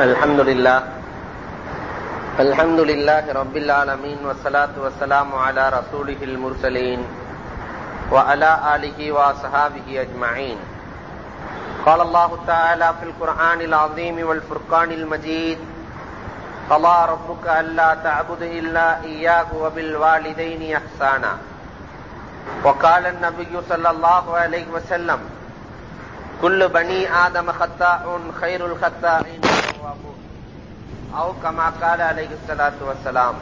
الحمد لله الحمد لله رب العالمين والصلاة والسلام على رسوله المرسلين وعلى آله وصحابه أجمعين قال الله تعالى في القرآن العظيم والفرقان المجيد قضى ربك ألا تعبد إلا إياه وبالوالدين إحسانا وقال النبي صلى الله عليه وسلم كل بني آدم خطاء خير الخطائين التوابون أو كما قال عليه الصلاة والسلام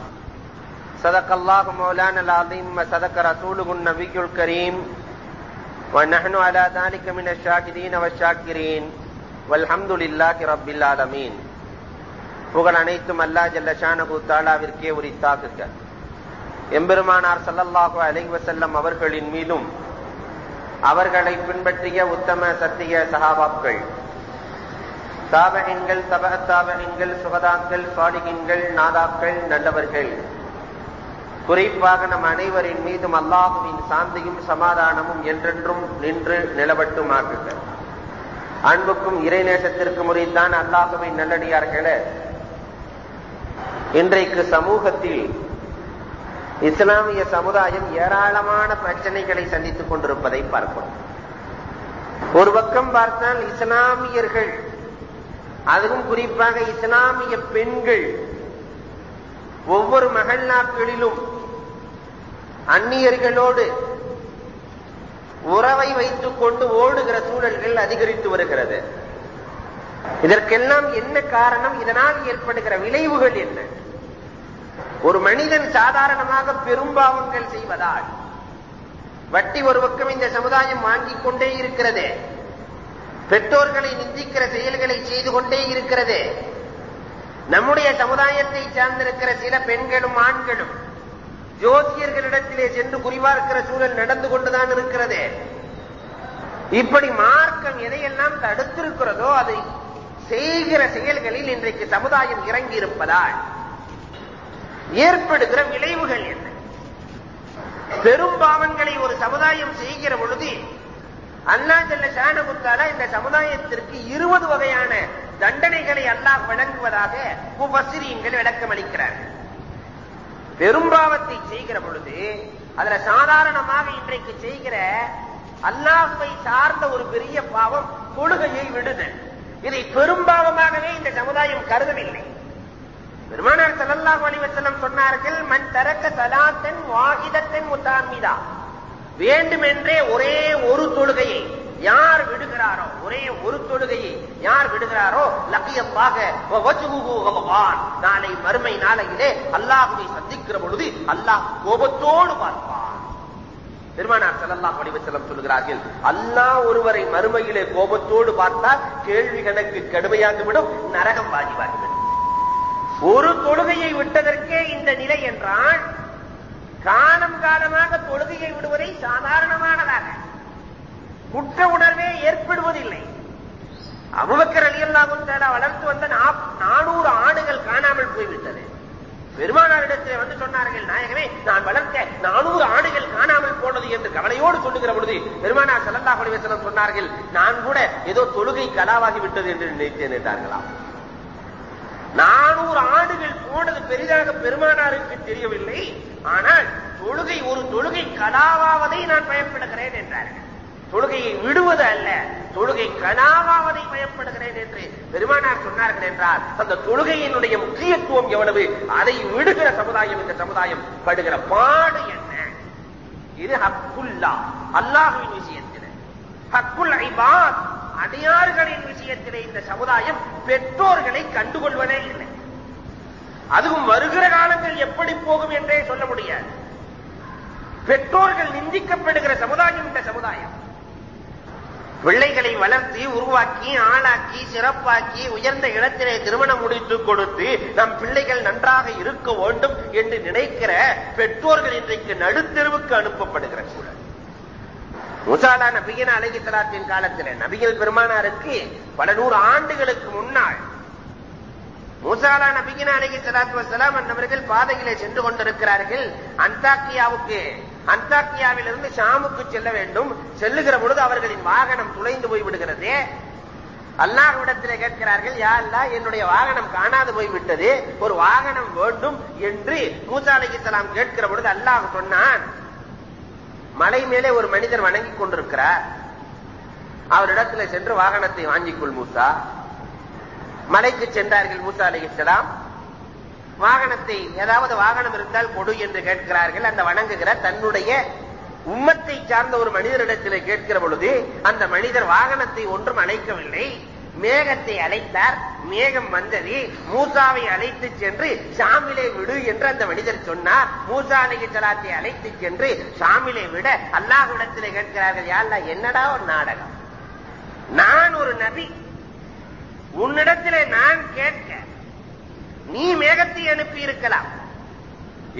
صدق الله مولانا العظيم وصدق رسوله النبي الكريم ونحن على ذلك من الشاهدين والشاكرين والحمد لله رب العالمين புகழ் அனைத்தும் அல்லா ஜல்லஷானகு தாலாவிற்கே உரித்தாக்குக எம்பெருமானார் சல்லல்லாஹு அலைஹி வஸல்லம் அவர்களின் மீதும் அவர்களை பின்பற்றிய உத்தம சத்திய சகாபாக்கள். தாபகங்கள் தப சுகதாக்கள் சாலிகின்கள் நாதாக்கள் நல்லவர்கள். குறிப்பாக நம் அனைவரின் மீதும் அல்லாஹுவின் சாந்தியும் சமாதானமும் என்றென்றும் நின்று நிலவட்டுமாக்குக. அன்புக்கும் இறைநேசத்திற்கு முறைத்தான் அல்லாஹுவின் நல்லடியார்களே இன்றைக்கு சமூகத்தில் இஸ்லாமிய சமுதாயம் ஏராளமான பிரச்சனைகளை சந்தித்துக் கொண்டிருப்பதை பார்க்கிறோம் ஒரு பக்கம் பார்த்தால் இஸ்லாமியர்கள் அதுவும் குறிப்பாக இஸ்லாமிய பெண்கள் ஒவ்வொரு மகள்நாட்களிலும் அந்நியர்களோடு உறவை வைத்துக் கொண்டு ஓடுகிற சூழல்கள் அதிகரித்து வருகிறது. இதற்கெல்லாம் என்ன காரணம்? இதனால் ஏற்படுகிற விளைவுகள் என்ன? ஒரு மனிதன் சாதாரணமாக பெரும்பாவங்கள் செய்வதால் வட்டி ஒரு பக்கம் இந்த சமுதாயம் வாங்கிக் கொண்டே இருக்கிறது. பெற்றோர்களை நிந்திக்கிற செயல்களை செய்து கொண்டே இருக்கிறது. நம்முடைய சமுதாயத்தை சார்ந்திருக்கிற சில பெண்களும் ஆண்களும் ஜோசியர்களிடத்திலே சென்று குறிவார்க்கிற சூழல் நடந்து கொண்டுதான் இருக்கிறது. இப்படி மார்க்கம் எதையெல்லாம் தடுத்திருக்கிறதோ அதை செய்கிற செயல்களில் இன்றைக்கு சமுதாயம் இறங்கி இருப்பதால் ஏற்படுகிற விளைவுகள் என்ன? பெரும் பாவங்களை ஒரு சமுதாயம் செய்கிற பொழுது அல்லா ஜல்ல ஷானகுத்தாலா இந்த சமுதாயத்திற்கு இருபது வகையான தண்டனைகளை அல்லாஹ் வழங்குவதாக முபசிரியங்கள் விளக்கம் அளிக்கிறார்கள். பெரும்பாவத்தை செய்கிற பொழுது அதுல சாதாரணமாக இன்றைக்கு செய்கிற அல்லாஹுவை சார்ந்த ஒரு பெரிய பாவம் தொழுகையை விடுதல். இதை பெரும்பாவமாகவே இந்த சமுதாயம் கருதவில்லை. பெருமானார் சல்லல்லாஹு அலைஹி சொன்னார்கள் மன் தரக்க சலாத்தன் வாகிதத்தன் முத்தாமிதா வேண்டுமென்றே ஒரே ஒரு தொழுகையை யார் விடுகிறாரோ ஒரே ஒரு தொழுகையை யார் விடுகிறாரோ லக்கியமாக நாளை மறுமை நாளையிலே அல்லாஹுவை சந்திக்கிற பொழுது அல்லாஹ் கோபத்தோடு பார்ப்பான். பெருமானார் செல்லல்லாஹ் வடிவச்சலம் சொல்கிறார்கள் அல்லாஹ் ஒருவரை மறுமையிலே கோபத்தோடு பார்த்தால் கேள்வி கணக்கு கடுமையாகிவிடும் நரகம் வாஜிவாகிவிடும் ஒரு தொழுகையை விட்டதற்கே இந்த நிலை என்றால் காலம் காலமாக தொழுகையை விடுவதை சாதாரணமானதாக குற்ற உணர்வே ஏற்படுவதில்லை. அபுபக்கர் அலியல்லாவும் தேடா வளர்த்து வந்த நானூறு ஆடுகள் காணாமல் போய்விட்டது. பெருமானாரிடத்தில் வந்து சொன்னார்கள் நாயகமே நான் வளர்க்க நானூறு ஆடுகள் காணாமல் போனது என்று கவலையோடு சொல்லுகிற பொழுது பெருமானார் செல்லல்லா பணிவசனம் சொன்னார்கள் நான் கூட ஏதோ தொழுகை கலாவாகி விட்டது என்று நினைத்தேன் என்றார்களாம். நானூறு ஆண்டுகள் போனது பெரிதாக பெருமானாருக்கு தெரியவில்லை. ஆனால் தொழுகை ஒரு தொழுகை கலாவாவதை நான் பயப்படுகிறேன் என்றார்கள் தொழுகையை விடுவது அல்ல தொழுகை கலாவாவதை பயப்படுகிறேன் என்று பெருமானார் சொன்னார்கள் என்றால் அந்த தொழுகையினுடைய முக்கியத்துவம் எவ்வளவு? அதை விடுகிற சமுதாயம் இந்த சமுதாயம் படுகிற பாடு என்ன? இது ஹக்குல்லா அல்லாஹுவின் விஷயத்தில். ஹக்குல் ஐபாத் அடியார்களின் விஷயத்திலே இந்த சமுதாயம் பெற்றோர்களை கண்டுகொள்வதே இல்லை. அதுவும் வருகிற காலங்கள் எப்படி போகும் என்றே சொல்ல முடியாது. பெற்றோர்கள் நிந்திக்கப்படுகிற சமுதாயம் இந்த சமுதாயம். பிள்ளைகளை வளர்த்தி உருவாக்கி ஆளாக்கி சிறப்பாக்கி உயர்ந்த இடத்திலே திருமணம் முடித்துக் கொடுத்து நம் பிள்ளைகள் நன்றாக இருக்க வேண்டும் என்று நினைக்கிற பெற்றோர்கள் இன்றைக்கு நடுத்தெருவுக்கு அனுப்பப்படுகிற சூழல். முசாலா நபிகன் அழகி தலாத்தின் காலத்தில் நபிகள் பெருமானாருக்கு பல நூறு ஆண்டுகளுக்கு முன்னால் மூசாலா நபிகின் அழகி சலாத்து வசலாம் அன்னவர்கள் பாதையிலே சென்று கொண்டிருக்கிறார்கள். அந்தாக்கியாவுக்கு அந்தாக்கியாவிலிருந்து ஷாமுக்கு செல்ல வேண்டும். செல்லுகிற பொழுது அவர்களின் வாகனம் துளைந்து போய் விடுகிறது. அல்லாஹ்விடத்திலே கேட்கிறார்கள் யா அல்லாஹ் என்னுடைய வாகனம் காணாது போய் விட்டது. ஒரு வாகனம் வேண்டும் என்று மூசா சலாம் கேட்கிற பொழுது அல்லாஹ் சொன்னான். மலை மேலே ஒரு மனிதர் வணங்கிக் கொண்டிருக்கிறார். அவரிடத்தில் சென்று வாகனத்தை வாங்கிக் கொள் மூசா. மலைக்கு சென்றார்கள் மூசா அலிஸ்லாம் வாகனத்தை ஏதாவது வாகனம் இருந்தால் கொடு என்று கேட்கிறார்கள். அந்த வணங்குகிற தன்னுடைய உம்மத்தை சார்ந்த ஒரு மனிதரிடத்திலே கேட்கிற பொழுது அந்த மனிதர் வாகனத்தை ஒன்றும் அழைக்கவில்லை மேகத்தை அழைத்தார் மேகம் வந்தது. மூசாவை அழைத்து சென்று ஷாமிலே விடு என்று அந்த மனிதர் சொன்னார். மூசா அலிகலாத்தை ஸலாத்தை அழைத்து சென்று ஷாமிலே விட அல்லாஹ்விடத்திலே கேட்கிறார்கள் யா என்னடா ஒரு நாடகம்? நான் ஒரு நபி. உன்னிடத்திலே நான் கேட்க நீ மேகத்தை அனுப்பி இருக்கலாம்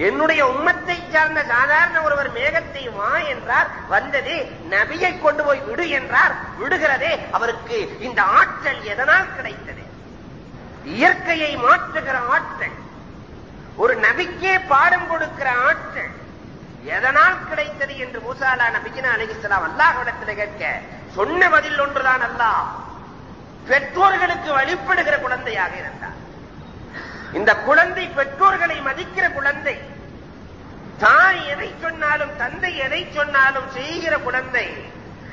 என்னுடைய உம்மத்தை சார்ந்த சாதாரண ஒருவர் மேகத்தை வா என்றார். வந்தது நபியை கொண்டு போய் விடு என்றார். விடுகிறதே அவருக்கு இந்த ஆற்றல் எதனால் கிடைத்தது? இயற்கையை மாற்றுகிற ஆற்றல் ஒரு நபிக்கே பாடம் கொடுக்கிற ஆற்றல் எதனால் கிடைத்தது என்று மூசாலா நபிக்கினா அல்லாஹ் இடத்தில் கேட்க சொன்ன பதில் ஒன்றுதான் அல்லாஹ். பெற்றோர்களுக்கு வழிபடுகிற குழந்தையாக இருந்தார். இந்த குழந்தை பெற்றோர்களை மதிக்கிற குழந்தை தாய் எதை சொன்னாலும் தந்தை எதை சொன்னாலும் செய்கிற குழந்தை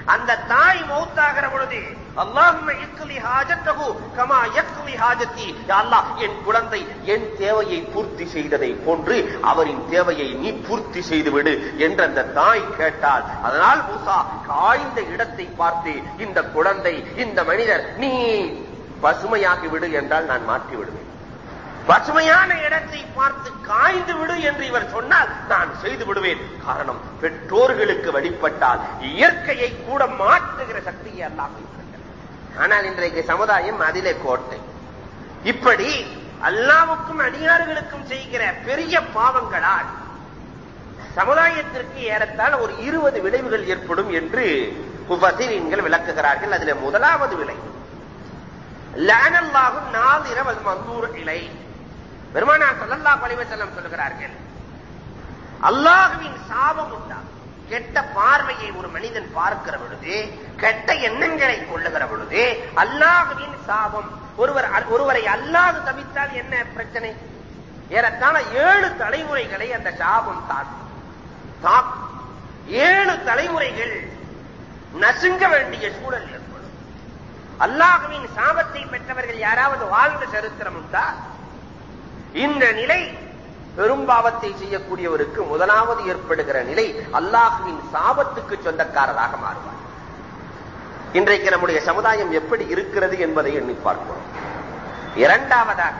அந்த தாய் மௌத்தாகிற பொழுது அல்லாஹும்ம இக்லி ஹாஜத்தகு கமா யக்லி ஹாஜத்தி. அல்லாஹ் என் குழந்தை என் தேவையை பூர்த்தி செய்ததை போன்று அவரின் தேவையை நீ பூர்த்தி செய்து விடு என்று அந்த தாய் கேட்டாள். அதனால் மூசா காய்ந்த இடத்தை பார்த்து இந்த குழந்தை இந்த மனிதர் நீ பசுமையாகி விடு என்றால் நான் மாற்றி விடுவேன். பசுமையான இடத்தை பார்த்து காய்ந்து விடு என்று இவர் சொன்னால் நான் செய்து விடுவேன். காரணம் பெற்றோர்களுக்கு வழிபட்டால் இயற்கையை கூட மாற்றுகிற சக்தியை அல்லாமல் ஆனால் இன்றைக்கு சமுதாயம் அதிலே கோட்டை. இப்படி அல்லாவுக்கும் அடியார்களுக்கும் செய்கிற பெரிய பாவங்களால் சமுதாயத்திற்கு ஏறத்தால் ஒரு இருபது விளைவுகள் ஏற்படும் என்று முஃபஸிரீன்கள் விளக்குகிறார்கள். அதில் முதலாவது விலை லேனல்லாகும் நாதிர வல் மந்தூர் இலை. பெருமானா ஸல்லல்லாஹு அலைஹி சொல்கிறார்கள் அல்லாஹ்வின் சாபம் உண்டாகும் கெட்ட பார்வையை ஒரு மனிதன் பார்க்கிற பொழுது கெட்ட எண்ணங்களை கொள்ளுகிற பொழுது அல்லாஹுவின் சாபம். ஒருவர் ஒருவரை அல்லாது தவித்தால் என்ன பிரச்சனை? ஏறத்தாழ ஏழு தலைமுறைகளை அந்த சாபம் தாக்கும். தாக்கும். ஏழு தலைமுறைகள் நசுங்க வேண்டிய சூழல் ஏற்படும். அல்லாஹுவின் சாபத்தை பெற்றவர்கள் யாராவது வாழ்ந்த சரித்திரம் உண்டா? இந்த நிலை பெரும்பாவத்தை செய்யக்கூடியவருக்கு முதலாவது ஏற்படுகிற நிலை அல்லாஹுவின் சாபத்துக்கு சொந்தக்காரராக மாறுவார். இன்றைக்கு நம்முடைய சமுதாயம் எப்படி இருக்கிறது என்பதை எண்ணி பார்க்கிறோம். இரண்டாவதாக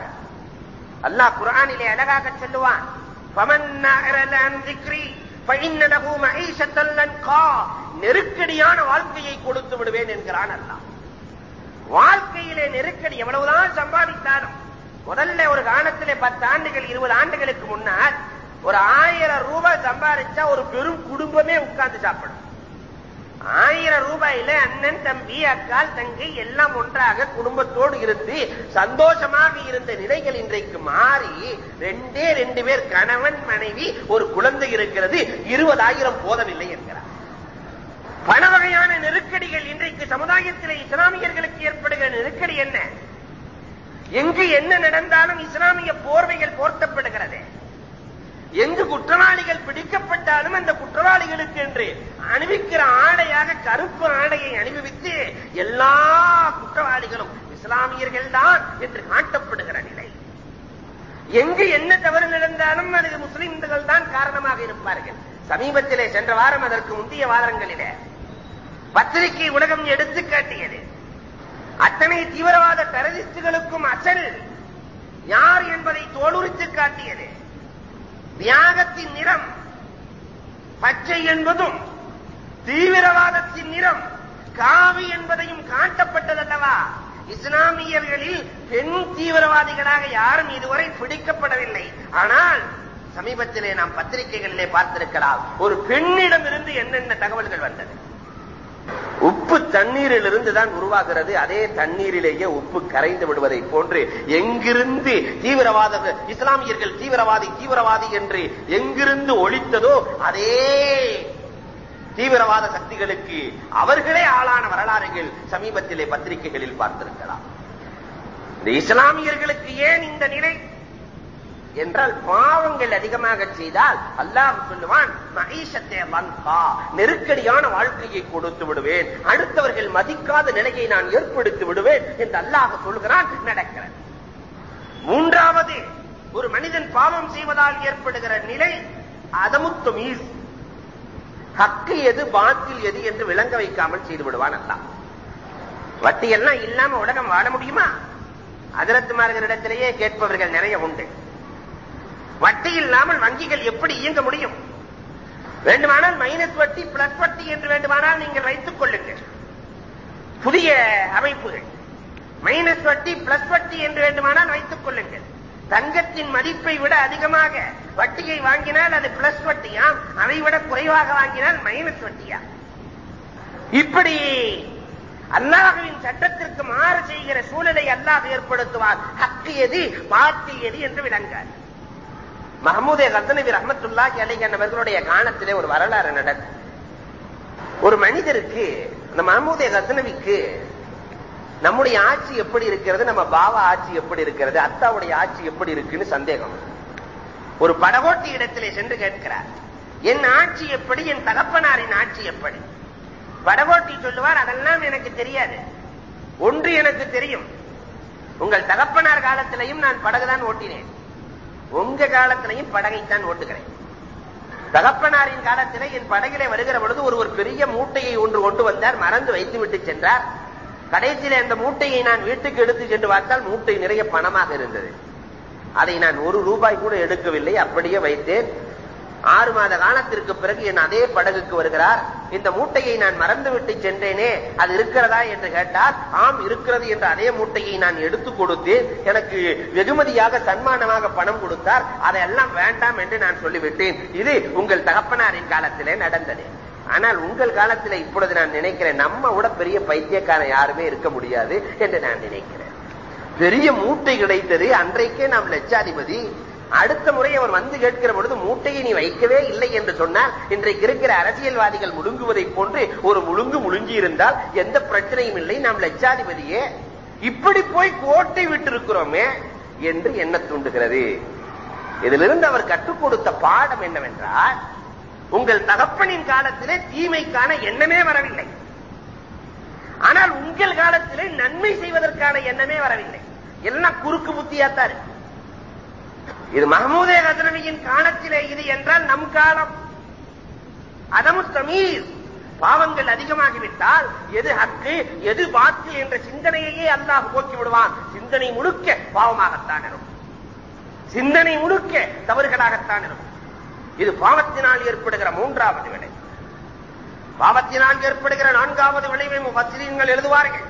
அல்லாஹ் குரானிலே அழகாக சொல்லுவான் நெருக்கடியான வாழ்க்கையை கொடுத்து விடுவேன் என்கிறான் அல்லாஹ். வாழ்க்கையிலே நெருக்கடி எவ்வளவுதான் சம்பாதித்தாலும் முதல்ல ஒரு காலத்திலே பத்து ஆண்டுகள் இருபது ஆண்டுகளுக்கு முன்னால் ஒரு ஆயிரம் ரூபாய் சம்பாதிச்சா ஒரு பெரும் குடும்பமே உட்கார்ந்து சாப்பிடும். ஆயிரம் ரூபாயில அண்ணன் தம்பி அக்கால் தங்கை எல்லாம் ஒன்றாக குடும்பத்தோடு இருந்து சந்தோஷமாக இருந்த நிலைகள் இன்றைக்கு மாறி ரெண்டே ரெண்டு பேர் கணவன் மனைவி ஒரு குழந்தை இருக்கிறது இருபதாயிரம் போதவில்லை என்கிறார். பல வகையான நெருக்கடிகள் இன்றைக்கு சமுதாயத்திலே இஸ்லாமியர்களுக்கு ஏற்படுகிற நெருக்கடி என்ன? எங்கு என்ன நடந்தாலும் இஸ்லாமிய போர்வைகள் போர்த்தப்படுகிறது. எங்கு குற்றவாளிகள் பிடிக்கப்பட்டாலும் அந்த குற்றவாளிகளுக்கு என்று அணிவிக்கிற ஆடையாக கருப்பு ஆடையை அணிவித்து எல்லா குற்றவாளிகளும் இஸ்லாமியர்கள் தான் என்று காட்டப்படுகிற நிலை. எங்கு என்ன தவறு நடந்தாலும் அதுக்கு முஸ்லிம்கள் தான் காரணமாக இருப்பார்கள். சமீபத்திலே சென்ற வாரம் அதற்கு முந்தைய வாரங்களிலே பத்திரிகை உலகம் எடுத்து காட்டியது அத்தனை தீவிரவாத டெரரிஸ்டுகளுக்கும் அசல் யார் என்பதை தோலுரித்து காட்டியது. தியாகத்தின் நிறம் பச்சை என்பதும் தீவிரவாதத்தின் நிறம் காவி என்பதையும் காட்டப்பட்டதல்லவா? இஸ்லாமியர்களில் பெண் தீவிரவாதிகளாக யாரும் இதுவரை பிடிக்கப்படவில்லை. ஆனால் சமீபத்திலே நாம் பத்திரிகைகளிலே பார்த்திருக்கலாம் ஒரு பெண்ணிடமிருந்து என்னென்ன தகவல்கள் வந்தது? உப்பு தண்ணீரிலிருந்து தான் உருவாகிறது. அதே தண்ணீரிலேயே உப்பு கரைந்து விடுவதை போன்று எங்கிருந்து தீவிரவாத இஸ்லாமியர்கள் தீவிரவாதி தீவிரவாதி என்று எங்கிருந்து ஒழித்ததோ அதே தீவிரவாத சக்திகளுக்கு அவர்களே ஆளான வரலாறுகள் சமீபத்திலே பத்திரிகைகளில் பார்த்திருக்கலாம். இந்த இஸ்லாமியர்களுக்கு ஏன் இந்த நிலை என்றால் பாவங்கள் அதிகமாக செய்தால் அல்லாஹ் சொல்லுவான் மகிஷத்தை வந்தா நெருக்கடியான வாழ்க்கையை கொடுத்து விடுவேன். அடுத்தவர்கள் மதிக்காத நிலையை நான் ஏற்படுத்தி விடுவேன் என்று அல்லாஹ் சொல்கிறான் நடக்கிறது. மூன்றாவது ஒரு மனிதன் பாவம் செய்வதால் ஏற்படுகிற நிலை அதமுத்து மீஸ். ஹக்கு எது பாத்தில் எது என்று விளங்க வைக்காமல் செய்து விடுவான் அல்லா வட்டி எல்லாம் இல்லாம உலகம் வாழ முடியுமா? அதிரத்துமார்களிடத்திலேயே கேட்பவர்கள் நிறைய உண்டு. வட்டி இல்லாமல் வங்கிகள் எப்படி இயங்க முடியும்? வேண்டுமானால் மைனஸ் வட்டி பிளஸ் வட்டி என்று வேண்டுமானால் நீங்கள் வைத்துக் கொள்ளுங்கள். புதிய அமைப்புகள். மைனஸ் வட்டி பிளஸ் வட்டி என்று வேண்டுமானால் வைத்துக் கொள்ளுங்கள். தங்கத்தின் மதிப்பை விட அதிகமாக வட்டியை வாங்கினால் அது பிளஸ் வட்டியாம். அதை விட குறைவாக வாங்கினால் மைனஸ் வட்டியா இப்படி அல்லாஹுவின் சட்டத்திற்கு மாறு செய்கிற சூழலை அல்லாஹ் ஏற்படுத்துவார் ஹக்கு எது எது என்று விளங்காது. மஹமூதே கத்தனபி ரஹமத்துல்லாஹி அலைஹி காலத்திலே ஒரு வரலாறு நடக்கும் ஒரு மனிதருக்கு அந்த மஹமூதே கத்தனபிக்கு நம்முடைய ஆட்சி எப்படி இருக்கிறது நம்ம பாவா ஆட்சி எப்படி இருக்கிறது அத்தாவுடைய ஆட்சி எப்படி இருக்குன்னு சந்தேகம். ஒரு படகோட்டி இடத்திலே சென்று கேட்கிறார். என் ஆட்சி எப்படி என் தகப்பனாரின் ஆட்சி எப்படி? படகோட்டி சொல்லுவார் அதெல்லாம் எனக்கு தெரியாது. ஒன்று எனக்கு தெரியும். உங்கள் தகப்பனார் காலத்திலையும் நான் படகுதான் ஓட்டினேன். உங்க காலத்திலையும் படகைத்தான் ஓட்டுகிறேன். தகப்பனாரின் காலத்திலே என் படகிலே வருகிற பொழுது ஒரு ஒரு பெரிய மூட்டையை ஒன்று கொண்டு வந்தார் மறந்து வைத்து விட்டு சென்றார். கடைசியில அந்த மூட்டையை நான் வீட்டுக்கு எடுத்து சென்று பார்த்தால் மூட்டை நிறைய பணமாக இருந்தது. அதை நான் ஒரு ரூபாய் கூட எடுக்கவில்லை அப்படியே வைத்தேன். ஆறு மாத காலத்திற்கு பிறகு என் அதே படகுக்கு வருகிறார். இந்த மூட்டையை நான் மறந்துவிட்டு சென்றேனே அது இருக்கிறதா என்று கேட்டார். ஆம் இருக்கிறது என்ற அதே மூட்டையை நான் எடுத்து கொடுத்து எனக்கு வெகுமதியாக சன்மானமாக பணம் கொடுத்தார். அதையெல்லாம் வேண்டாம் என்று நான் சொல்லிவிட்டேன். இது உங்கள் தகப்பனாரின் காலத்திலே நடந்தது. ஆனால் உங்கள் காலத்தில் இப்பொழுது நான் நினைக்கிறேன் நம்ம விட பெரிய பைத்தியக்காரன் யாருமே இருக்க முடியாது என்று நான் நினைக்கிறேன். பெரிய மூட்டை கிடைத்தது அன்றைக்கே நாம் லட்சாதிபதி. அடுத்த முறை அவர் வந்து கேட்கிற பொழுது மூட்டையை நீ வைக்கவே இல்லை என்று சொன்னால் இன்றைக்கு இருக்கிற அரசியல்வாதிகள் முழுங்குவதைப் போன்று ஒரு முழுங்கு முழுங்கி இருந்தால் எந்த பிரச்சனையும் இல்லை. நாம் லட்சாதிபதியே இப்படி போய் கோட்டை விட்டிருக்கிறோமே என்று என்ன தூண்டுகிறது. இதிலிருந்து அவர் கற்றுக் கொடுத்த பாடம் என்னவென்றால் உங்கள் தகப்பனின் காலத்திலே தீமைக்கான எண்ணமே வரவில்லை. ஆனால் உங்கள் காலத்திலே நன்மை செய்வதற்கான எண்ணமே வரவில்லை. எல்லாம் குறுக்கு புத்தியாத்தான் இருக்கு. இது மஹமூதே கதனவியின் காலத்திலே இது என்றால் நம் காலம். அதமு தமீர் பாவங்கள் அதிகமாகிவிட்டால் எது ஹக்கு எது பாக்கு என்ற சிந்தனையையே அல்லாஹ் போக்கி விடுவான். சிந்தனை முழுக்க பாவமாகத்தான் இருக்கும். சிந்தனை முழுக்க தவறுகளாகத்தான் இருக்கும். இது பாவத்தினால் ஏற்படுகிற மூன்றாவது விளை பாவத்தினால் ஏற்படுகிற நான்காவது விளைவை முஃபஸ்ஸிரீன்கள் எழுதுவார்கள்.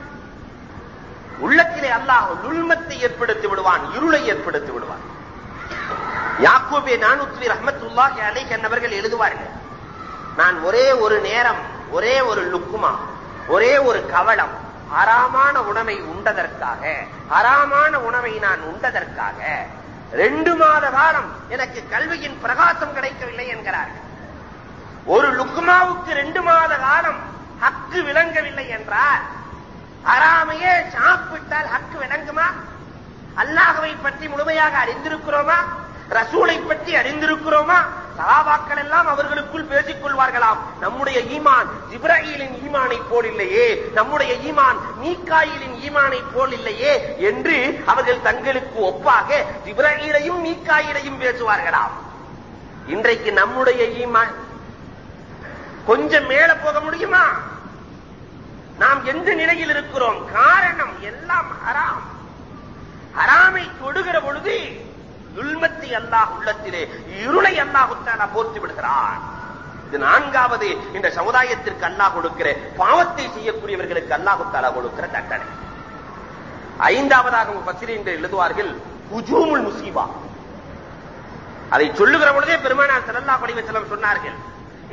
உள்ளத்திலே அல்லாஹ் நுண்மத்தை ஏற்படுத்தி விடுவான் இருளை ஏற்படுத்தி விடுவான். யாக்கோபே நானூத்வி ரஹமத்துல்லாஹி அலைக் என்னவர்கள் எழுதுவார்கள். நான் ஒரே ஒரு நேரம் ஒரே ஒரு லுக்குமா ஒரே ஒரு கவலம் அறாமான உணவை உண்டதற்காக அறாமான உணவை நான் உண்டதற்காக ரெண்டு மாத காலம் எனக்கு கல்வியின் பிரகாசம் கிடைக்கவில்லை என்கிறார்கள். ஒரு லுக்குமாவுக்கு ரெண்டு மாத காலம் ஹக்கு விளங்கவில்லை என்றால் அறாமையே சாப்பிட்டால் ஹக்கு விளங்குமா? அல்லாஹவை பற்றி முழுமையாக அறிந்திருக்கிறோமா? ரசூலை பற்றி அறிந்திருக்கிறோமா? சகாபாக்கள் எல்லாம் அவர்களுக்குள் பேசிக் கொள்வார்களாம் நம்முடைய ஈமான் ஜிப்ராஹிலின் ஈமானை போல் இல்லையே நம்முடைய ஈமான் மீக்காயிலின் ஈமானை போல் இல்லையே என்று அவர்கள் தங்களுக்கு ஒப்பாக ஜிப்ராஹிலையும் மீக்காயிலையும் பேசுவார்களாம். இன்றைக்கு நம்முடைய ஈமான் கொஞ்சம் மேல போக முடியுமா? நாம் எந்த நிலையில் இருக்கிறோம்? காரணம் எல்லாம் ஹராம். ஹராமை தொடுகிற பொழுது அல்லாஹ் உள்ளத்திலே இருளை அல்லாஹுத்தான போர்த்து விடுகிறான். இது நான்காவது இந்த சமுதாயத்திற்கு அல்லாஹ் கொடுக்கிற பாவத்தை செய்யக்கூடியவர்களுக்கு அல்லாஹுத்தாலா கொடுக்கிற தண்டனை. ஐந்தாவதாக பசிரீன்கள் எழுதுவார்கள் ஹுஜூமுல் முசீபா அதை சொல்லுகிற பொழுதே பெருமானார் செல்லல்லா படிவ செல்லம் சொன்னார்கள்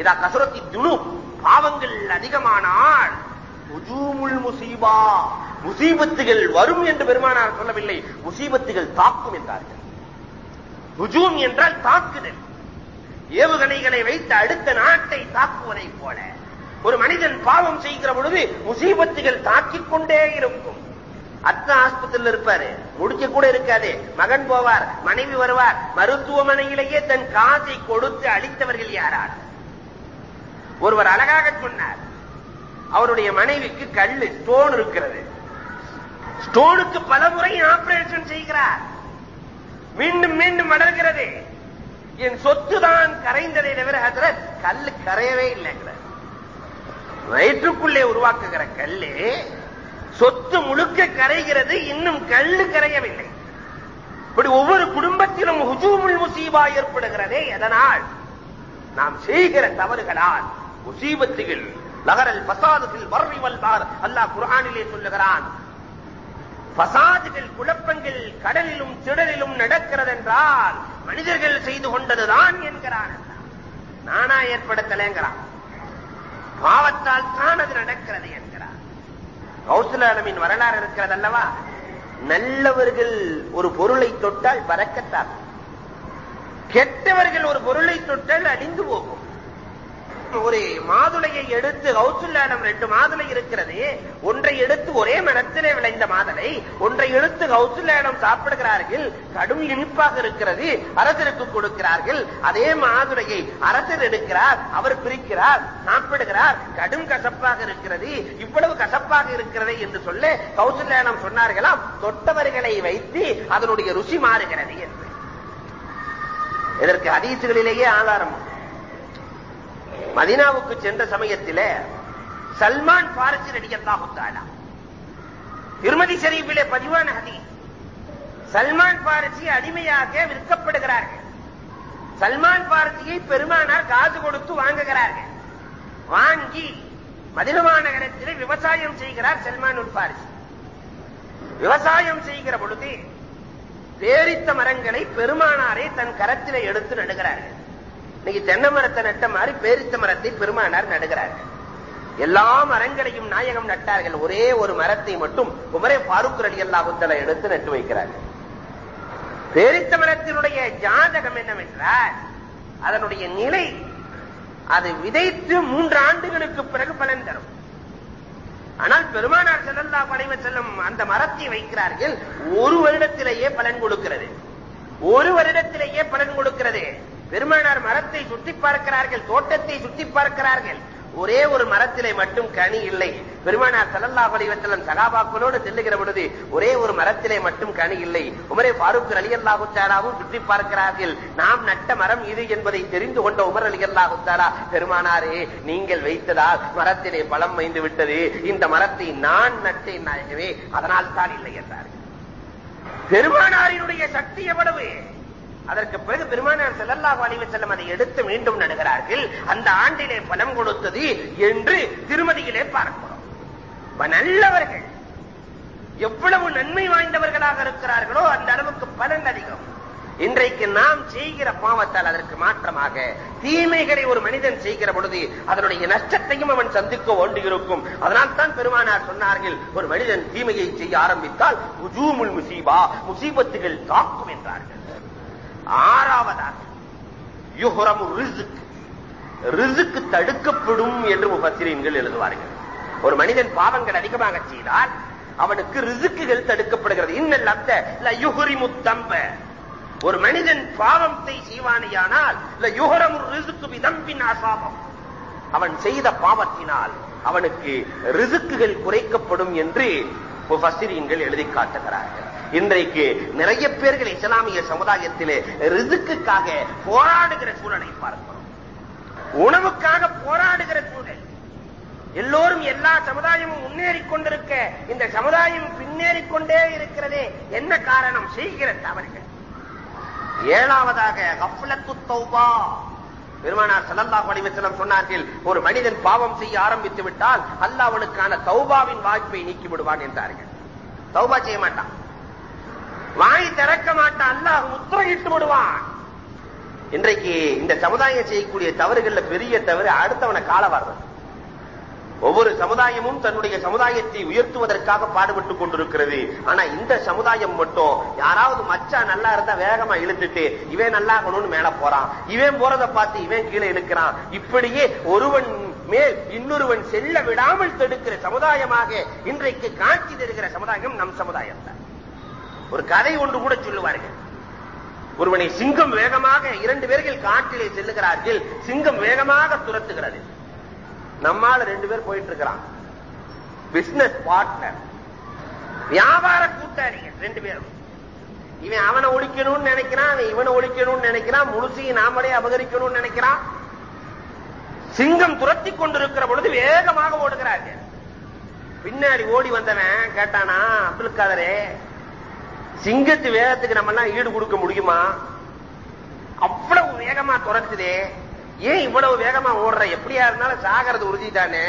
இதா கசுரத்தி துணு பாவங்கள் அதிகமானால் ஹுஜூமுல் முசீபா முசீபத்துகள் வரும் என்று பெருமானார் சொல்லவில்லை முசீபத்துகள் தாக்கும் என்றார்கள். ஹுஜூம் என்றால் தாக்குதல். ஏவுகணைகளை வைத்து அடுத்த நாட்டை தாக்குவதை போல. ஒரு மனிதன் பாவம் செய்கிற பொழுது முசீபத்துகள் தாக்கிக் கொண்டே இருக்கும். அத்தா ஆஸ்பத்திரியில் இருப்பாரு. முடிக்க கூட இருக்காது. மகன் போவார் மனைவி வருவார். மருத்துவமனையிலேயே தன் காசை கொடுத்து அளித்தவர்கள் யாரார்? ஒருவர் அழகாக சொன்னார். அவருடைய மனைவிக்கு கல்லு ஸ்டோன் இருக்கிறது. ஸ்டோனுக்கு பல முறை ஆபரேஷன் செய்கிறார். மீண்டும் மீண்டும் வளர்கிறது. என் சொத்து தான் கரைந்ததை தவிர ஹசரத் கல்லு கரையவே இல்லைங்கிற. வயிற்றுக்குள்ளே உருவாக்குகிற கல்லு சொத்து முழுக்க கரைகிறது இன்னும் கல்லு கரையவில்லை. இப்படி ஒவ்வொரு குடும்பத்திலும் ஹுஜூமுல் முசீபா ஏற்படுகிறதே எதனால்? நாம் செய்கிற தவறுகளால். முசீபத்துகள் நகரல் பசாதுகள் வர்றி வல்பார் அல்லாஹ் குரானிலே சொல்லுகிறான் பசாதுகள் குழப்பங்கள் கடலிலும் திடலிலும் நடக்கிறது என்றால் மனிதர்கள் செய்து கொண்டதுதான் என்கிறான் நானா ஏற்படுத்தலைங்கிறான். பாவத்தால் தான் அது நடக்கிறது என்கிறார் கௌசலாலமின் வரலாறு இருக்கிறது அல்லவா நல்லவர்கள் ஒரு பொருளை தொட்டால் பறக்கத்தான். கெட்டவர்கள் ஒரு பொருளை தொட்டால் அழிந்து போகும். ஒரு மாதுளையை எடுத்து கௌசுல்லாடம் ரெண்டு மாதுளை இருக்கிறது. ஒன்றை எடுத்து ஒரே மனத்திலே விளைந்த மாதுளை ஒன்றை எடுத்து கௌசுல்லாடம் சாப்பிடுகிறார்கள். கடும் இனிப்பாக இருக்கிறது. அரசருக்கு கொடுக்கிறார்கள். அதே மாதுளையை அரசர் எடுக்கிறார் அவர் பிரிக்கிறார் சாப்பிடுகிறார். கடும் கசப்பாக இருக்கிறது. இவ்வளவு கசப்பாக இருக்கிறது என்று சொல்ல கௌசல்யானம் சொன்னார்களாம். தொட்டவர்களை வைத்து அதனுடைய ருசி மாறுகிறது என்று. இதற்கு அதீசுகளிலேயே ஆதாரம் உண்டு. மதினாவுக்கு சென்ற சமயத்திலே சல்மான் பாரசி நடிகத்தாக தாலா திருமதி ஷரீஃபிலே பதிவான ஹதி சல்மான் பாரசி அடிமையாக விற்கப்படுகிறார்கள். சல்மான் பாரசியை பெருமானார் காசு கொடுத்து வாங்குகிறார்கள். வாங்கி மதினமா நகரத்திலே விவசாயம் செய்கிறார் சல்மான் பாரசி விவசாயம் செய்கிற பொழுது பேரித்த மரங்களை பெருமானாரை தன் கரத்திலே எடுத்து நடுகிறார்கள். இன்னைக்கு தென்னை மரத்தை நட்ட மாதிரி பேரித்த மரத்தை பெருமானார் நடுகிறார்கள் எல்லா மரங்களையும் நாயகம் நட்டார்கள். ஒரே ஒரு மரத்தை மட்டும் உமரே பாருக் அலி எடுத்து நட்டு வைக்கிறார்கள் பேரித்த மரத்தினுடைய ஜாதகம் என்னவென்றால் அதனுடைய நிலை அது விதைத்து மூன்று ஆண்டுகளுக்கு பிறகு பலன் தரும். ஆனால் பெருமானார் செல்லல்லா படைவ செல்லும் அந்த மரத்தை வைக்கிறார்கள். ஒரு வருடத்திலேயே பலன் கொடுக்கிறது. ஒரு வருடத்திலேயே பலன் கொடுக்கிறது. பெருமானார் மரத்தை சுற்றி பார்க்கிறார்கள் தோட்டத்தை சுற்றி பார்க்கிறார்கள். ஒரே ஒரு மரத்திலே மட்டும் கனி இல்லை. பெருமானார் சல்லல்லா படைவத்தலம் சகாபாக்களோடு செல்லுகிற பொழுது ஒரே ஒரு மரத்திலே மட்டும் கனி இல்லை. உமரே பாரூக் அலி அல்லாஹுத்தாராவும் சுற்றி பார்க்கிறார்கள். நாம் நட்ட மரம் இது என்பதை தெரிந்து கொண்ட உமர் அலி அல்லாஹுத்தாரா பெருமானாரே நீங்கள் வைத்ததால் மரத்திலே பழம் வைந்து விட்டது. இந்த மரத்தை நான் நட்டேன் நாயகவே அதனால் தான் இல்லை என்றார்கள். பெருமானாரினுடைய சக்தி எவ்வளவு? அதற்கு பிறகு பெருமானார் செல்லல்லாஹு அலைஹி செல்லம் அதை எடுத்து மீண்டும் நடுகிறார்கள். அந்த ஆண்டிலே பலம் கொடுத்தது என்று திருமதியிலே பார்க்கிறோம். நல்லவர்கள் எவ்வளவு நன்மை வாய்ந்தவர்களாக இருக்கிறார்களோ அந்த அளவுக்கு பலன் அதிகம். இன்றைக்கு நாம் செய்கிற பாவத்தால் அதற்கு மாற்றமாக தீமைகளை ஒரு மனிதன் செய்கிற பொழுது அதனுடைய நஷ்டத்தையும் அவன் சந்திக்க வேண்டியிருக்கும். அதனால் தான் பெருமானார் சொன்னார்கள் ஒரு மனிதன் தீமையை செய்ய ஆரம்பித்தால் முசீபா முசீபத்துகள் தாக்கும் என்றார்கள். ஆறாவதாக யுஹரமு ரிசுக் ரிசுக்கு தடுக்கப்படும் என்று முபசிரீன்கள் எழுதுவார்கள். ஒரு மனிதன் பாவங்கள் அதிகமாக செய்தால் அவனுக்கு ரிசுக்குகள் தடுக்கப்படுகிறது. இன்னும் அந்த யுஹரி முத்தம்ப ஒரு மனிதன் பாவத்தை செய்வானேயானால் யுஹரமு ரிசுக்கு விதம்பின் அசாபம். அவன் செய்த பாவத்தினால் அவனுக்கு ரிசுக்குகள் குறைக்கப்படும் என்று முஃபஸ்ஸிரீன்கள் எழுதி காட்டுகிறார்கள். இன்றைக்கு நிறைய பேர்கள் இஸ்லாமிய சமுதாயத்திலே ரிதுக்குக்காக போராடுகிற சூழலை பார்க்கிறோம். உணவுக்காக போராடுகிற சூழல். எல்லோரும் எல்லா சமுதாயமும் முன்னேறிக் கொண்டிருக்க இந்த சமுதாயம் பின்னேறிக் கொண்டே இருக்கிறதே என்ன காரணம்? செய்கிற தவறுகள். ஏழாவதாக கஃப்லத்து தௌபா. பெருமானார் ஸல்லல்லாஹு அலைஹி வஸல்லம் சொன்னார்கள் ஒரு மனிதன் பாவம் செய்ய ஆரம்பித்து விட்டால் அல்லாஹ் அவனுக்கான தௌபாவின் வாய்ப்பை நீக்கி விடுவான் என்றார்கள். தௌபா செய்ய மாட்டான். வாய் திறக்க மாட்டான் அல்லாஹ் முத்திரையிட்டு விடுவான். இன்றைக்கு இந்த சமுதாயம் செய்யக்கூடிய தவறுகள்ல பெரிய தவறு அடுத்தவனை கால வர்றது. ஒவ்வொரு சமுதாயமும் தன்னுடைய சமுதாயத்தை உயர்த்துவதற்காக பாடுபட்டுக் கொண்டிருக்கிறது. ஆனா இந்த சமுதாயம் மட்டும் யாராவது மச்சா நல்லா இருந்தா வேகமா இழுத்துட்டு இவன் நல்லா இருக்கணும்னு மேல போறான். இவன் போறதை பார்த்து இவன் கீழே இழுக்கிறான். இப்படியே ஒருவன் மேல் இன்னொருவன் செல்ல விடாமல் தடுக்கிற சமுதாயமாக இன்றைக்கு காட்சி தருகிற சமுதாயம் நம் சமுதாயம் தான் ஒரு கதை ஒன்று கூட சொல்லுவார்கள். ஒருவனை சிங்கம் வேகமாக இரண்டு பேர்கள் காட்டிலே செல்லுகிறார்கள் சிங்கம் வேகமாக துரத்துகிறது. நம்மால ரெண்டு பேர் போயிட்டு இருக்கிறான் பிசினஸ் பார்ட்னர் வியாபார கூட்டாளிகள் ரெண்டு பேரும். இவன் அவனை ஒழிக்கணும்னு நினைக்கிறான் அவன் இவனை ஒழிக்கணும்னு நினைக்கிறான் முழுசையும் நாமளே அபகரிக்கணும்னு நினைக்கிறான். சிங்கம் துரத்தி கொண்டிருக்கிற பொழுது வேகமாக ஓடுகிறார்கள். பின்னாடி ஓடி வந்தவன் கேட்டானா அப்துல் காதரே சிங்கத்து வேகத்துக்கு நம்ம எல்லாம் ஈடு கொடுக்க முடியுமா? அவ்வளவு வேகமா துரத்துதே. ஏன் இவ்வளவு வேகமா ஓடுற? எப்படியா இருந்தாலும் சாகிறது உறுதி தானே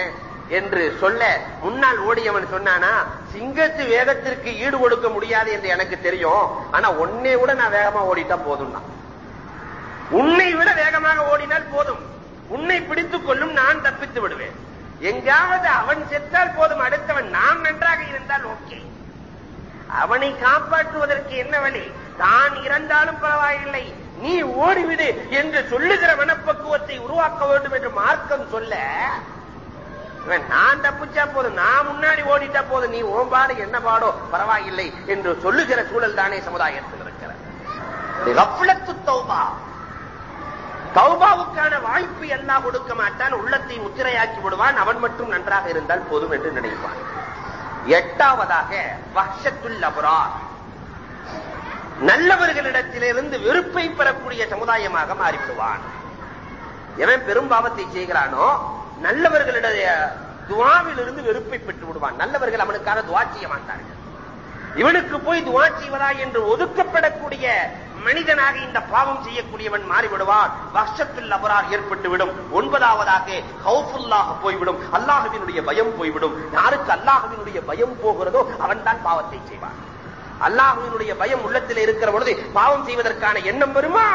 என்று சொல்ல முன்னால் ஓடியவன் சொன்னானா சிங்கத்து வேகத்திற்கு ஈடு கொடுக்க முடியாது என்று எனக்கு தெரியும். ஆனா உன்னை விட நான் வேகமா ஓடிட்டா போதும் உன்னை விட வேகமாக ஓடினால் போதும். உன்னை பிடித்துக் கொள்ளும் நான் தப்பித்து விடுவேன். எங்காவது அவன் செத்தால் போதும். அடுத்தவன் நாம் நன்றாக அவனை காப்பாற்றுவதற்கு என்ன வழி? தான் இறந்தாலும் பரவாயில்லை. நீ ஓடிவிடு என்று சொல்லுகிற மனப்பக்குவத்தை உருவாக்க வேண்டும் என்று மார்க்கம் சொல்ல நான் தப்பிச்சா போதும் நான் முன்னாடி ஓடிட்டா போதும் நீ ஓம்பாடு என்ன பாடோ? பரவாயில்லை என்று சொல்லுகிற சூழல் தானே சமுதாயத்தில் இருக்கிறது. தௌபா. தௌபாவுக்கான வாய்ப்பு எல்லாம் கொடுக்க மாட்டான் உள்ளத்தை முத்திரையாக்கி விடுவான் அவன் மட்டும் நன்றாக இருந்தால் போதும் என்று நினைப்பான். எட்டாவதாக வஹ்ஷத்துல் அபுரார். நல்லவர்களிடத்திலிருந்து வெறுப்பை பெறக்கூடிய சமுதாயமாக மாறிவிடுவான். எவன் பெரும் பாவத்தை செய்கிறானோ நல்லவர்களிடைய துவாவிலிருந்து வெறுப்பை பெற்று விடுவான். நல்லவர்கள் அவனுக்காக துவா செய்ய மாட்டார்கள். இவனுக்கு போய் துவா செய்வதா என்று ஒதுக்கப்படக்கூடிய மனிதனாக இந்த பாவம் செய்யக்கூடியவன் மாறிவிடுவான். வர்ஷத்தில் அபரார் ஏற்பட்டுவிடும். ஒன்பதாவதாக ஹவுஃபுல்லாக போய்விடும். அல்லாஹுவினுடைய பயம் போய்விடும். யாருக்கு அல்லாஹுவினுடைய பயம் போகிறதோ அவன் தான் பாவத்தை செய்வான். அல்லாஹுவினுடைய பயம் உள்ளத்தில் இருக்கிற பொழுது பாவம் செய்வதற்கான எண்ணம் வருமா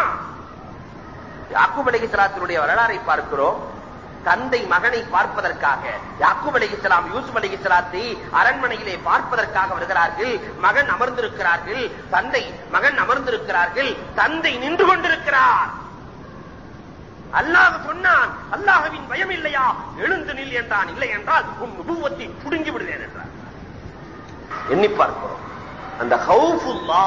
யாக்கூப் அலிகிஸ்லாத்தினுடைய வரலாறை பார்க்கிறோம். தந்தை மகனை பார்ப்பதற்காக யாக்கூப் அலி இஸ்லாம் யூசுப் அலி இஸ்லாத்தை அரண்மனையிலே பார்ப்பதற்காக வருகிறார்கள். மகன் அமர்ந்திருக்கிறார்கள். தந்தை மகன் அமர்ந்திருக்கிறார்கள். தந்தை நின்று கொண்டிருக்கிறார். அல்லாஹ் சொன்னான் அல்லாஹவின் பயம் இல்லையா? எழுந்து நில் என்றான். இல்லை என்றால் உன் நுபுவத்தை புடுங்கி விடுவேன் என்றார். எண்ணி பார்க்கிறோம். அந்த ஹவுஃபுல்லா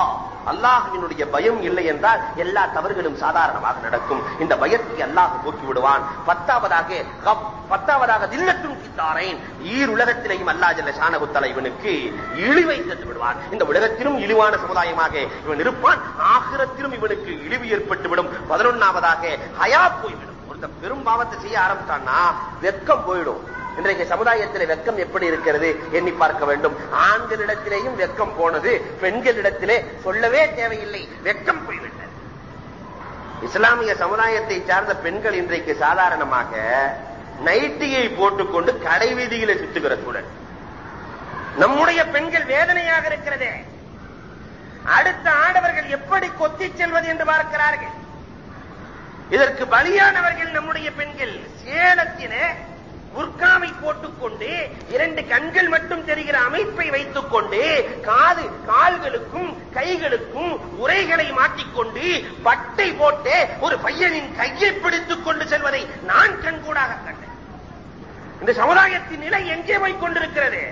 அல்லாஹுவினுடைய பயம் இல்லை என்றால் எல்லா தவறுகளும் சாதாரணமாக நடக்கும். இந்த பயத்தை அல்லாஹ் போக்கி விடுவான் பத்தாவதாக பத்தாவதாக தில்லத்தும் கித்தாரேன். ஈர் உலகத்திலேயும் அல்லா ஜல்ல ஷானகுத்தல இவனுக்கு இழிவை தந்து விடுவான். இந்த உலகத்திலும் இழிவான சமுதாயமாக இவன் இருப்பான். ஆகிரத்திலும் இவனுக்கு இழிவு ஏற்பட்டுவிடும். பதினொன்னாவதாக ஹயா போய்விடும். ஒருத்த பெரும் பாவத்தை செய்ய ஆரம்பித்தான்னா வெக்கம் போயிடும். இன்றைக்கு சமுதாயத்தில் வெக்கம் எப்படி இருக்கிறது எண்ணி பார்க்க வேண்டும். ஆண்களிடத்திலேயும் வெக்கம் போனது பெண்களிடத்திலே சொல்லவே தேவையில்லை. வெக்கம் போய்விட்டது. இஸ்லாமிய சமுதாயத்தை சார்ந்த பெண்கள் இன்றைக்கு சாதாரணமாக நைட்டியை போட்டுக்கொண்டு கடை வீதியில சுத்துகிற சூழல் நம்முடைய பெண்கள் வேதனையாக இருக்கிறதே. அடுத்த ஆடவர்கள் எப்படி கொத்தி செல்வது என்று பார்க்கிறார்கள். இதற்கு பலியானவர்கள் நம்முடைய பெண்கள். சேலத்திலே புர்காவை போட்டுக்கொண்டு இரண்டு கண்கள் மட்டும் தெரிகிற அமைப்பை வைத்துக் கொண்டு காது கால்களுக்கும் கைகளுக்கும் உரைகளை மாட்டிக்கொண்டு பட்டை போட்டு ஒரு பையனின் கையை பிடித்துக் கொண்டு செல்வதை நான் கண்கூடாக கண்டேன். இந்த சமுதாயத்தின் நிலை எங்கே போய் கொண்டிருக்கிறது?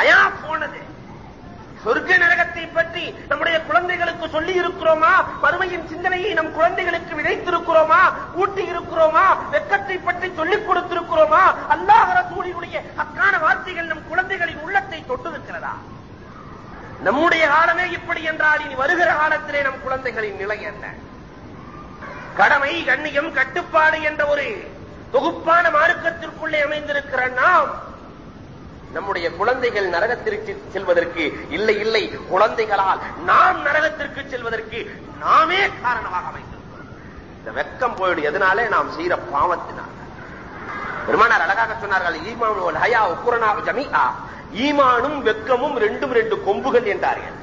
அயா போனது. சொர்க்க நரகத்தை பற்றி நம்முடைய குழந்தைகளுக்கு சொல்லி இருக்கிறோமா வறுமையின் சிந்தனையை நம் குழந்தைகளுக்கு விதைத்திருக்கிறோமா? ஊட்டி இருக்கிறோமா வெக்கத்தை பற்றி சொல்லிக் கொடுத்திருக்கிறோமா? அல்லாஹ் ரசூலினுடைய அக்கான வார்த்தைகள் நம் குழந்தைகளின் உள்ளத்தை தொட்டிருக்கிறதா நம்முடைய காலமே இப்படி என்றால் இனி வருகிற காலத்திலே நம் குழந்தைகளின் நிலை என்ன? கடமை கண்ணியம் கட்டுப்பாடு என்ற ஒரு தொகுப்பான மார்க்கத்திற்குள்ளே அமைந்திருக்கிற நாம் நம்முடைய குழந்தைகள் நரகத்திற்கு செல்வதற்கு இல்லை இல்லை. குழந்தைகளால் நாம் நரகத்திற்கு செல்வதற்கு நாமே காரணமாக அமைந்திருக்கிறோம். இந்த வெக்கம் போயிடும் எதனாலே நாம் செய்யற பாவத்தினால்? பெருமானார் அழகாக சொன்னார்கள் ஈமான் ஹயா உக்குரனா ஜமிஆ. ஈமானும் வெக்கமும் ரெண்டும் ரெண்டு கொம்புகள் என்றார்கள்.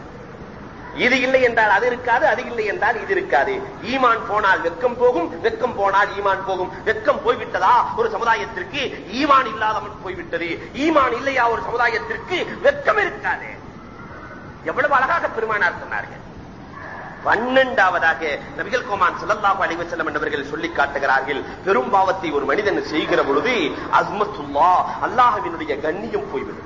இது இல்லை என்றால் அது இருக்காது அது இல்லை என்றால் இது இருக்காது. ஈமான் போனால் வெக்கம் போகும் வெக்கம் போனால் ஈமான் போகும். வெக்கம் போய்விட்டதா? ஒரு சமுதாயத்திற்கு ஈமான் இல்லாதவன் போய்விட்டது. ஈமான் இல்லையா ஒரு சமுதாயத்திற்கு? வெக்கம் இருக்காது. எவ்வளவு அழகாக பெருமானார் சொன்னார்கள். பன்னெண்டாவதாக நபிகள் கோமான் ஸல்லல்லாஹு அலைஹி என்பவர்கள் சொல்லி காட்டுகிறார்கள் பெரும் பாவத்தை ஒரு மனிதன் செய்கிற பொழுது அஸ்மத்துல்லா அல்லாஹவினுடைய கண்ணியம் போய்விடும்.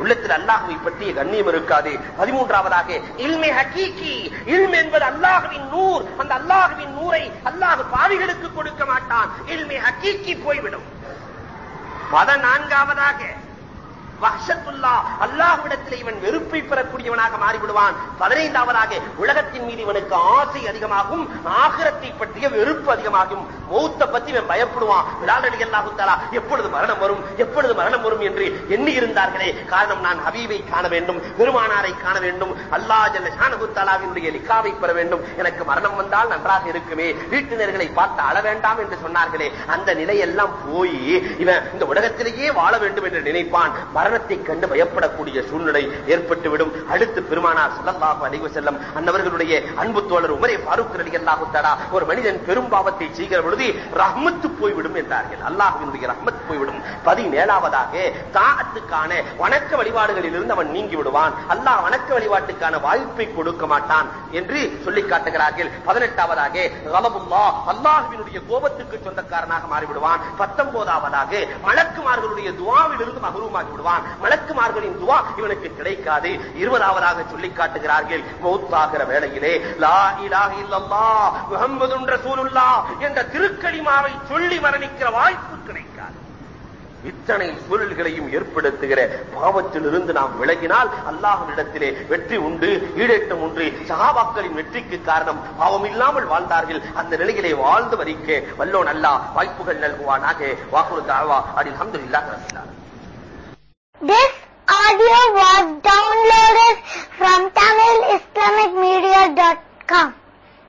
உள்ளத்தில் அல்லாஹுவை பற்றிய கண்ணியம் இருக்காது. பதிமூன்றாவதாக இல்மே ஹக்கீக்கி இல்மை என்பது அல்லாஹுவின் நூர். அந்த அல்லாஹுவின் நூரை அல்லாஹ் பாவிகளுக்கு கொடுக்க மாட்டான். இல்மே ஹக்கீக்கி போய்விடும். பதினான்காவதாக வஹஷத்துல்லா அல்லாஹ்விடத்தில் இவன் வெறுப்பை பெறக்கூடியவனாக மாறிவிடுவான். பதினைந்தாவதாக உலகத்தின் மீது இவனுக்கு ஆசை அதிகமாகும் ஆகிரத்தை பற்றிய வெறுப்பு அதிகமாகும். மௌத்த பத்தி இவன் பயப்படுவான். விளாடடி அல்லாஹு எப்பொழுது மரணம் வரும்? எப்பொழுது மரணம் வரும்? என்று எண்ணி இருந்தார்களே. காரணம் நான் ஹபீபை காண வேண்டும் பெருமானாரை காண வேண்டும் அல்லா ஜல்ல ஷானஹு லிக்காவை பெற வேண்டும். எனக்கு மரணம் வந்தால் நன்றாக இருக்குமே. வீட்டினர்களை பார்த்து அழ வேண்டாம் என்று சொன்னார்களே. அந்த நிலையெல்லாம் போய் இவன் இந்த உலகத்திலேயே வாழ வேண்டும் என்று நினைப்பான். மரணத்தை கண்டு பயப்படக்கூடிய சூழ்நிலை ஏற்பட்டுவிடும். அடுத்து பெருமானார் ஸல்லல்லாஹு அலைஹி செல்லும் அன்னவர்களுடைய அன்பு தோழர் உமரே ஃபாரூக் ரலியல்லாஹு ஒரு மனிதன் பெரும் பாவத்தை செய்கிற பொழுது ரஹ்மத்து போய்விடும் என்றார்கள். அல்லாஹுவினுடைய ரஹ்மத் போய்விடும். பதினேழாவதாக தாஅத்துக்கான வணக்க வழிபாடுகளில் இருந்து அவன் நீங்கி விடுவான். அல்லாஹ் வணக்க வழிபாட்டுக்கான வாய்ப்பை கொடுக்க மாட்டான் என்று சொல்லி காட்டுகிறார்கள். பதினெட்டாவதாக அல்லாஹுவினுடைய அல்லாஹ்வினுடைய கோபத்துக்கு சொந்தக்காரனாக மாறிவிடுவான். பத்தொன்பதாவதாக மலக்குமார்களுடைய துவாவில் இருந்து மகரூமாகி விடுவான். மலக்குமார்களின் துவா இவனுக்கு கிடைக்காது. இருபதாவதாக சொல்லி காட்டுகிறார்கள் மௌத்தாகிற வேளையிலே லா என்ற திருக்கடிமாவை சொல்லி மரணிக்கிற வாய்ப்பு கிடைக்காது. இத்தனை சூழல்களையும் ஏற்படுத்துகிற பாவத்திலிருந்து நாம் விலகினால் அல்லாஹ்விடத்திலே வெற்றி உண்டு ஈடேற்றம் உண்டு. சகாபாக்களின் வெற்றிக்கு காரணம் பாவம் இல்லாமல் வாழ்ந்தார்கள். அந்த நிலையிலே வாழ்ந்து வரிக்க வல்லோன் அல்லா வாய்ப்புகள் நல்குவானாக. வாக்குறு தாவா அதில் அல்ஹம்துலில்லாஹ் This audio was downloaded from TamilIslamicMedia.com.